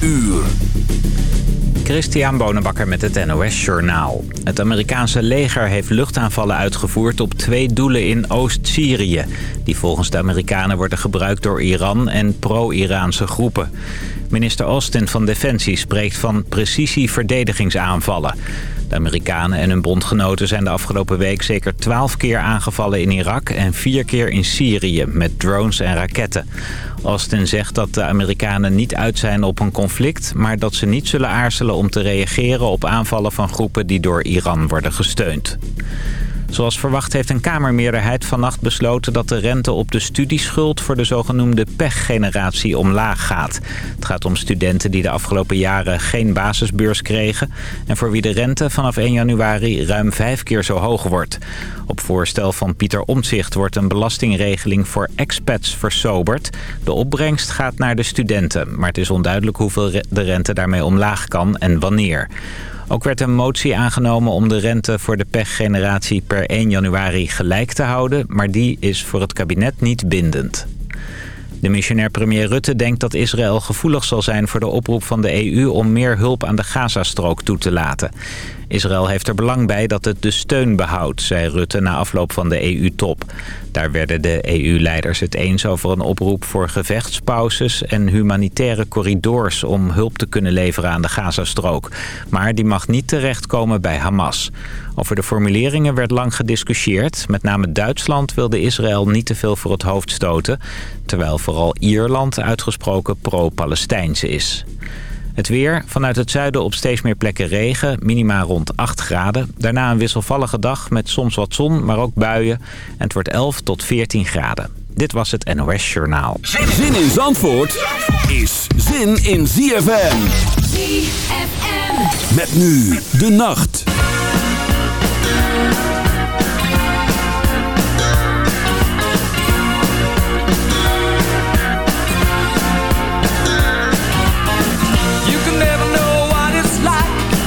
uur. Christian Bonenbakker met het NOS Journaal. Het Amerikaanse leger heeft luchtaanvallen uitgevoerd op twee doelen in Oost-Syrië... die volgens de Amerikanen worden gebruikt door Iran en pro-Iraanse groepen. Minister Austin van Defensie spreekt van precisie-verdedigingsaanvallen. De Amerikanen en hun bondgenoten zijn de afgelopen week zeker twaalf keer aangevallen in Irak... en vier keer in Syrië met drones en raketten. Austin zegt dat de Amerikanen niet uit zijn op een conflict... maar dat ze niet zullen aarzelen om te reageren op aanvallen van groepen die door Iran worden gesteund. Zoals verwacht heeft een Kamermeerderheid vannacht besloten dat de rente op de studieschuld voor de zogenoemde pechgeneratie omlaag gaat. Het gaat om studenten die de afgelopen jaren geen basisbeurs kregen en voor wie de rente vanaf 1 januari ruim vijf keer zo hoog wordt. Op voorstel van Pieter Omtzigt wordt een belastingregeling voor expats versoberd. De opbrengst gaat naar de studenten, maar het is onduidelijk hoeveel de rente daarmee omlaag kan en wanneer. Ook werd een motie aangenomen om de rente voor de pechgeneratie per 1 januari gelijk te houden, maar die is voor het kabinet niet bindend. De missionair premier Rutte denkt dat Israël gevoelig zal zijn voor de oproep van de EU om meer hulp aan de Gazastrook toe te laten. Israël heeft er belang bij dat het de steun behoudt, zei Rutte na afloop van de EU-top. Daar werden de EU-leiders het eens over een oproep voor gevechtspauzes en humanitaire corridors om hulp te kunnen leveren aan de Gazastrook. Maar die mag niet terechtkomen bij Hamas. Over de formuleringen werd lang gediscussieerd. Met name Duitsland wilde Israël niet te veel voor het hoofd stoten... terwijl vooral Ierland uitgesproken pro-Palestijns is. Het weer, vanuit het zuiden op steeds meer plekken regen, minima rond 8 graden. Daarna een wisselvallige dag met soms wat zon, maar ook buien. En het wordt 11 tot 14 graden. Dit was het NOS Journaal. Zin in Zandvoort is zin in ZFM. ZFM. Met nu de nacht.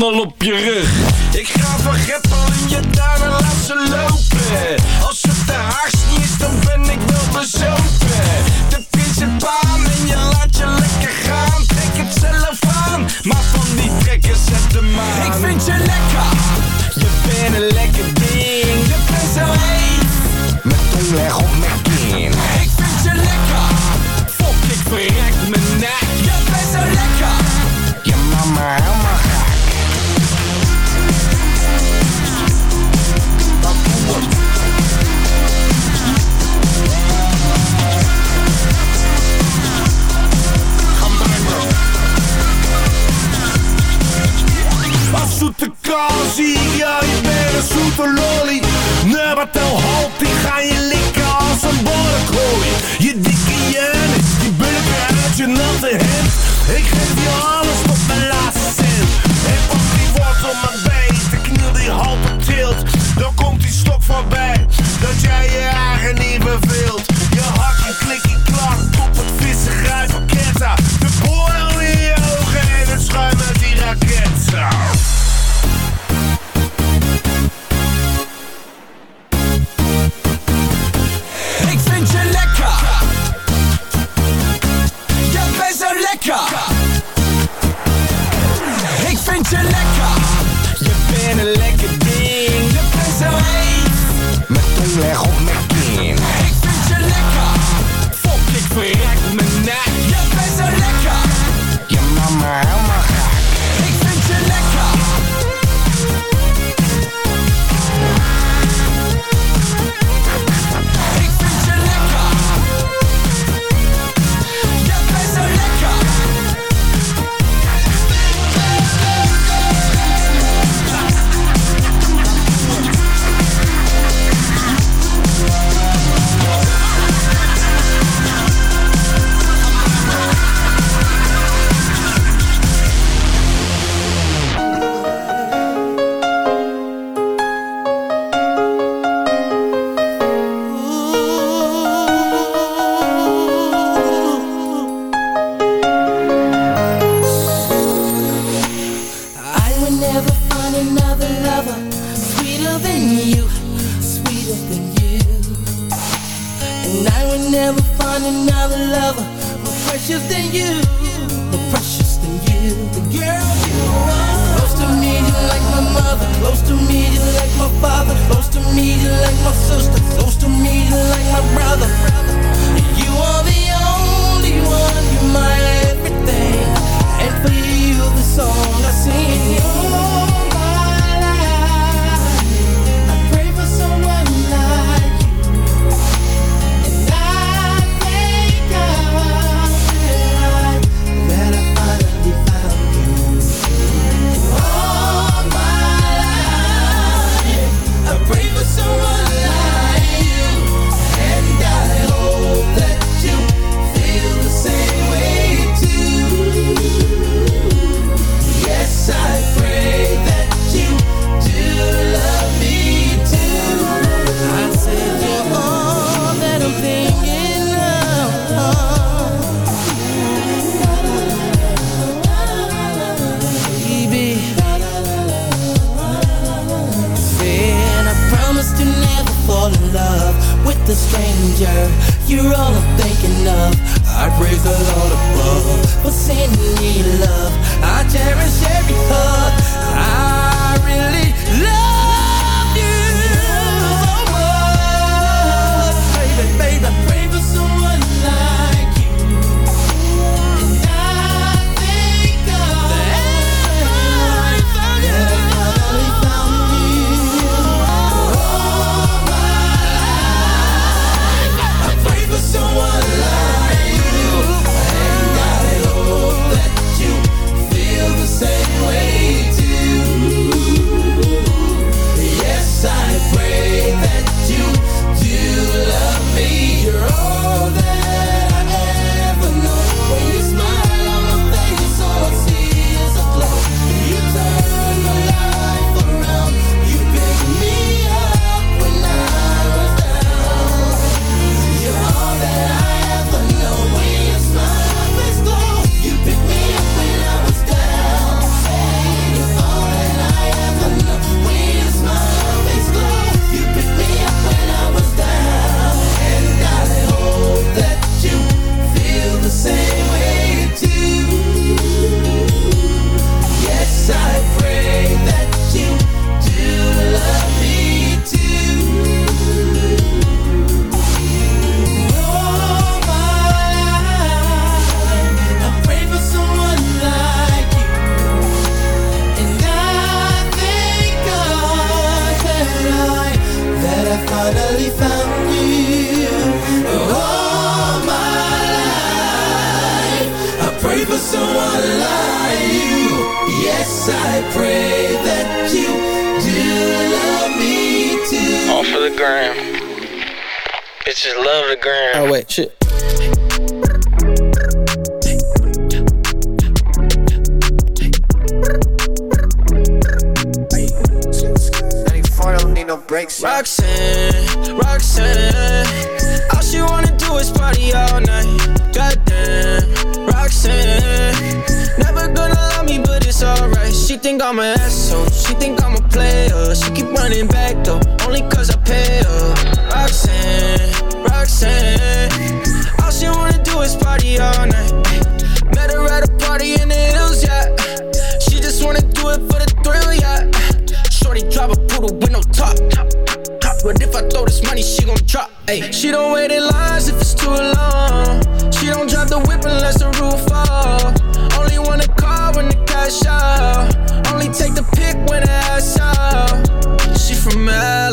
handen op je rug. Ik ga vergeppel in je duimen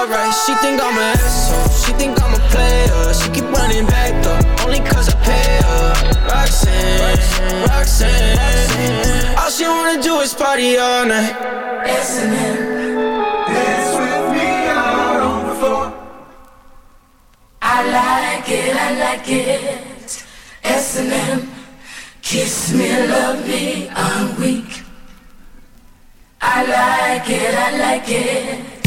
Alright. She think I'm an asshole. She think I'm a player. She keep running back though, only cause I pay her. Roxanne, Roxanne. All she wanna do is party all night. Dance with me out on the floor. I like it, I like it. S&M, kiss me, love me, I'm weak. I like it, I like it.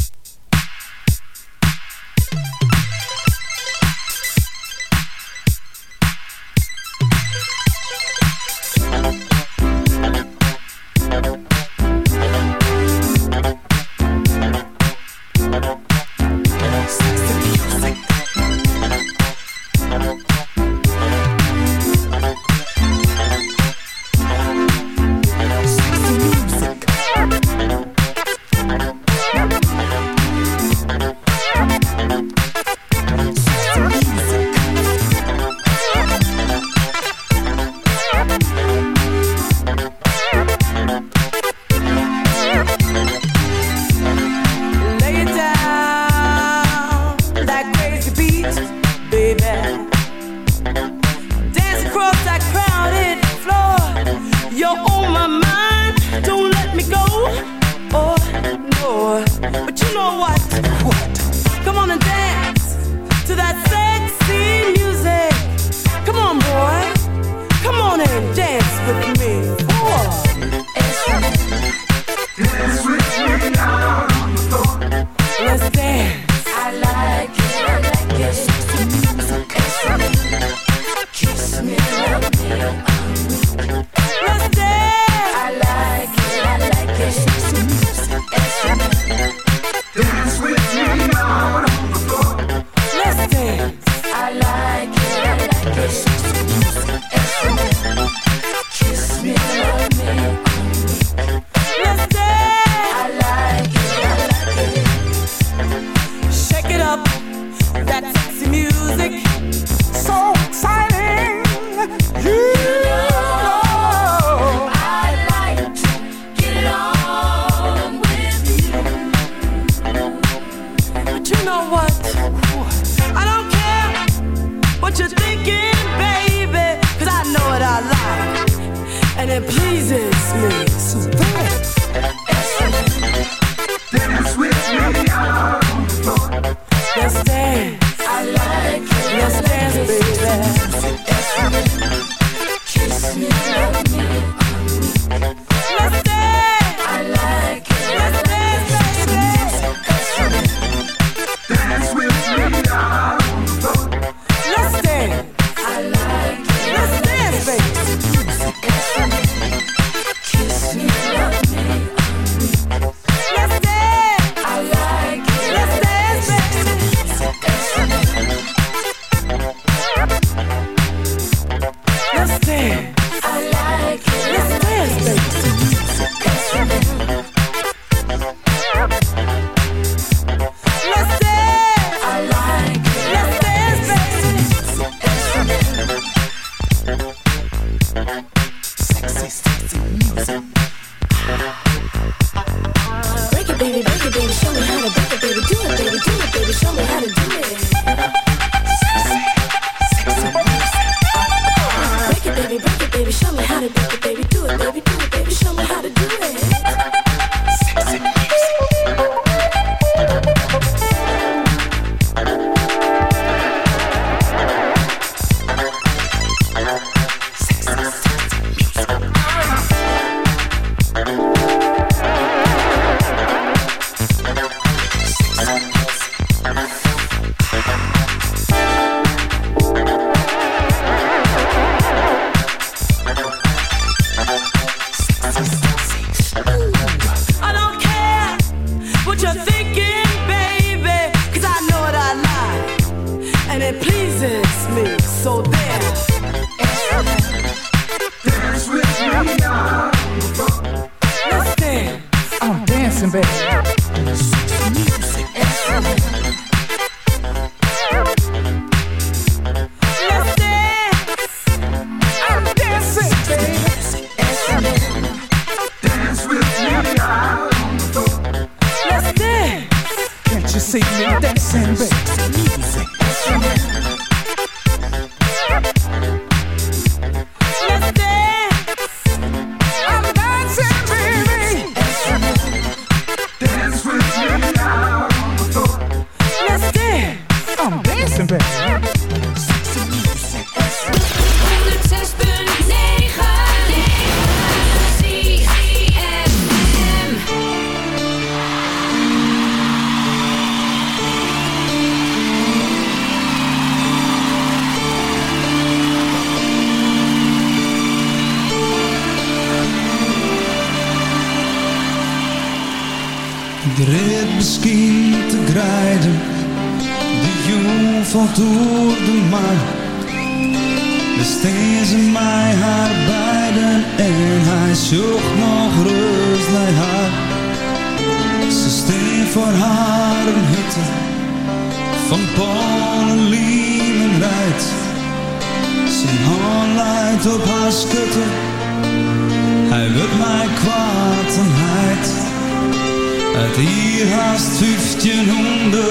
haast 1500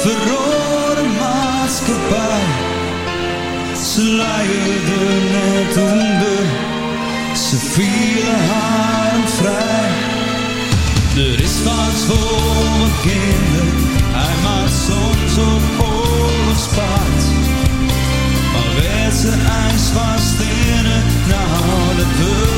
verrode maatschappij. Ze leiden net onder, ze vielen haar vrij. Er is wat voor kinderen, hij maakt soms op oorlogspaard. Maar werd ze ijs vast in het, nou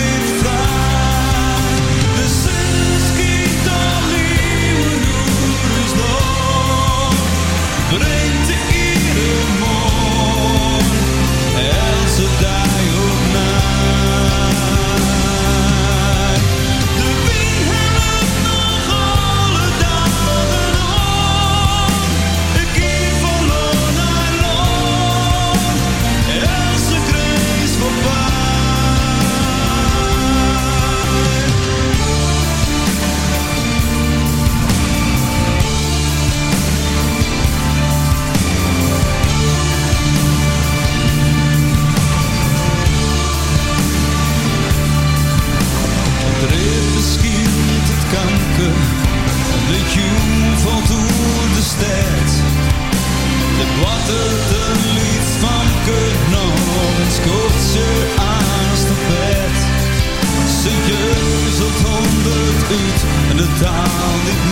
En de taal niet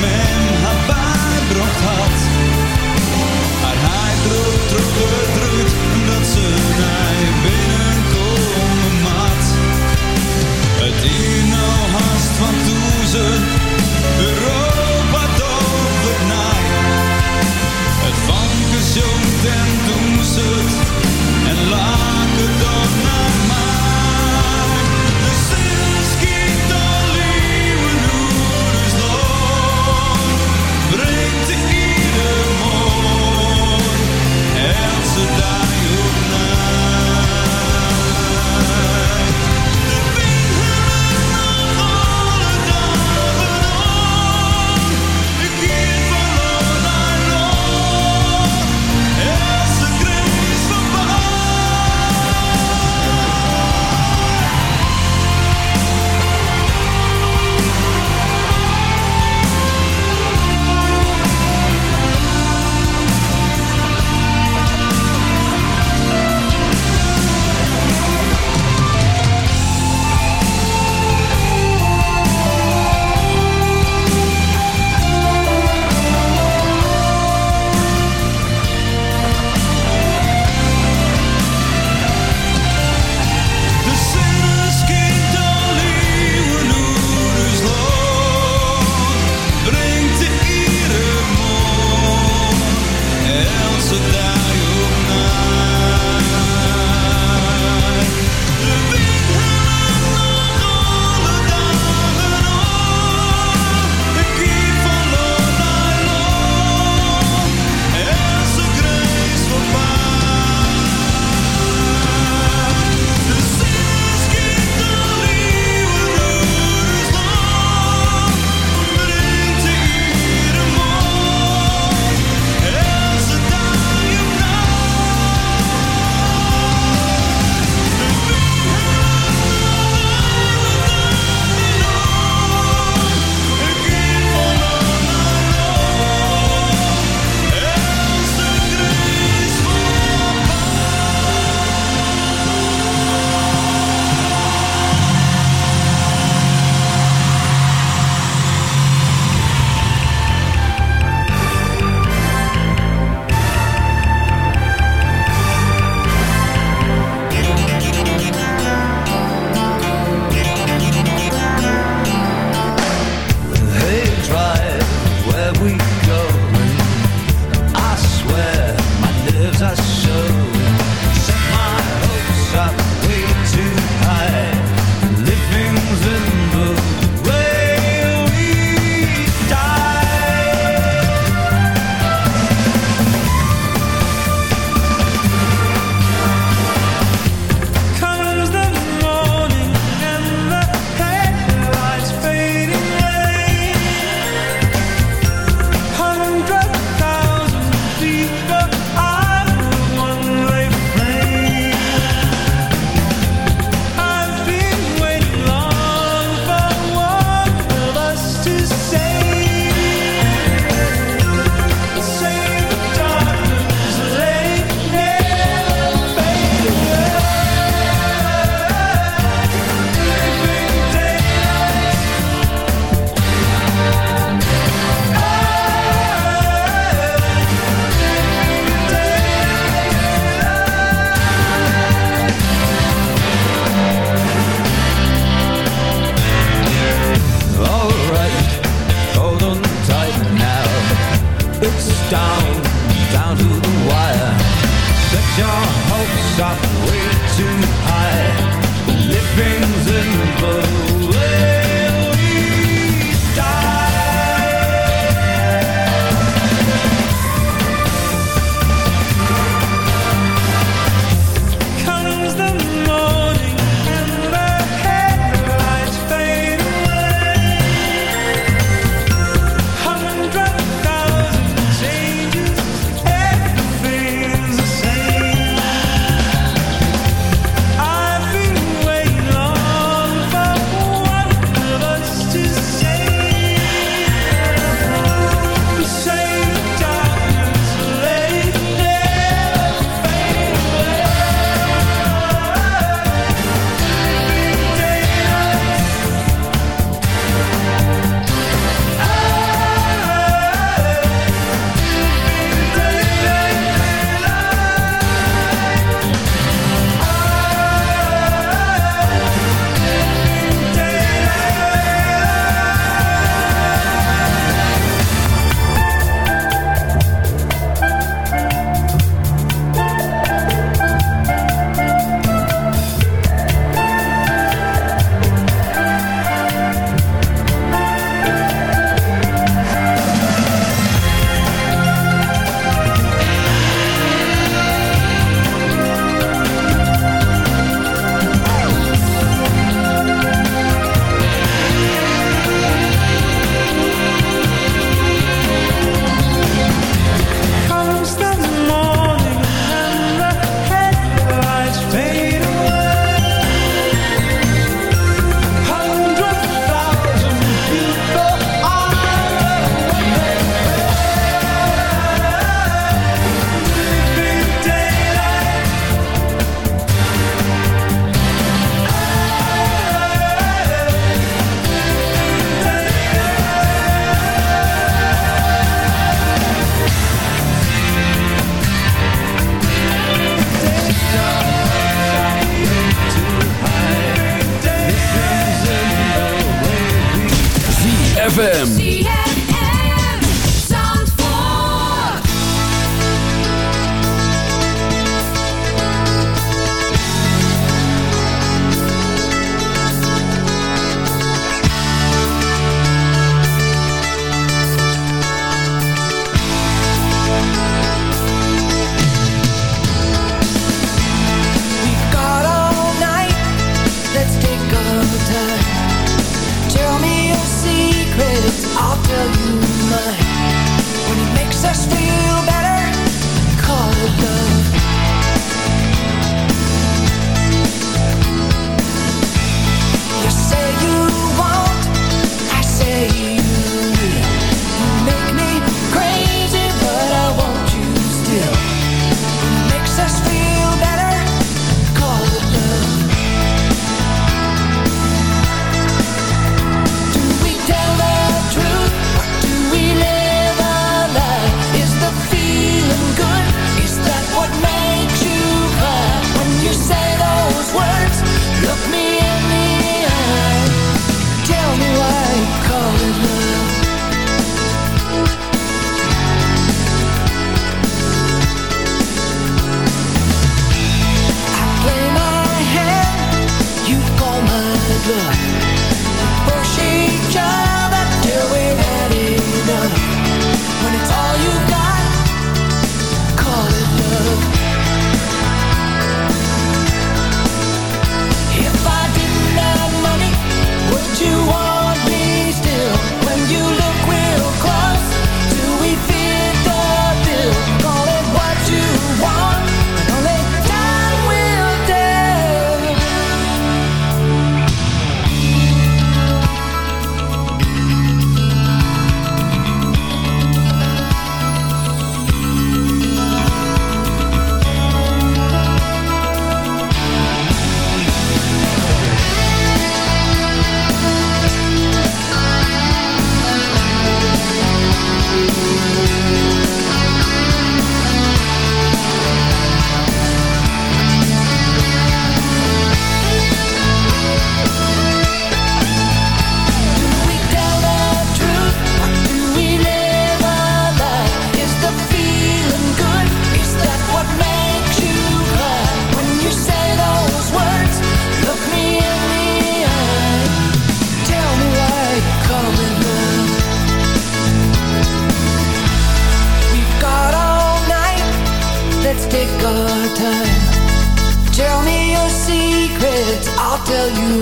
tell you.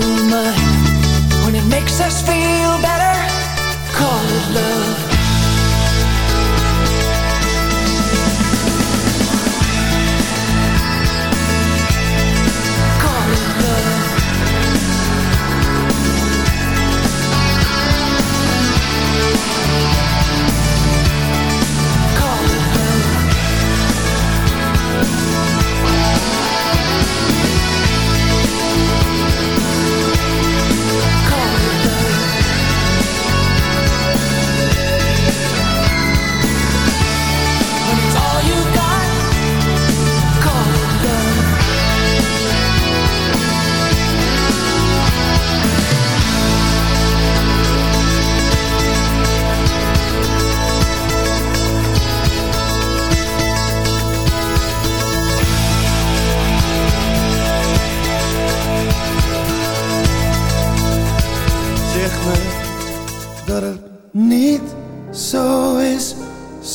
When it makes us feel better,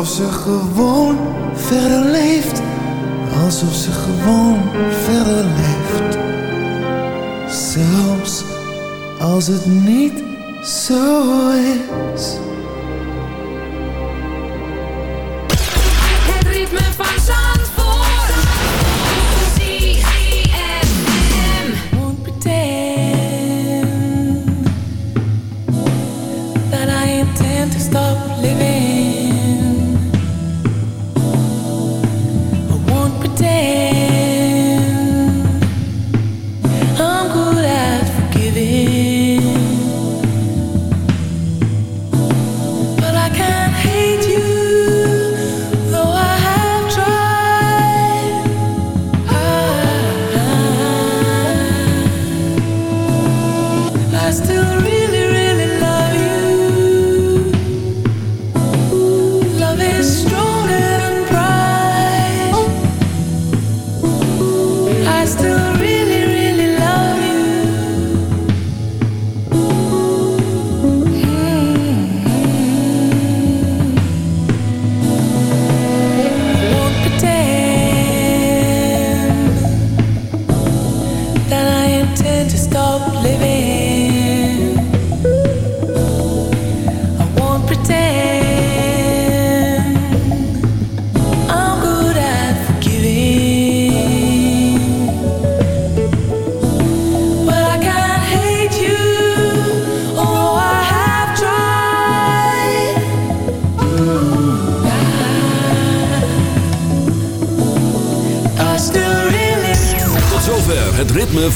alsof ze gewoon verder leeft. Alsof ze gewoon verder leeft. Zelfs als het niet zo is.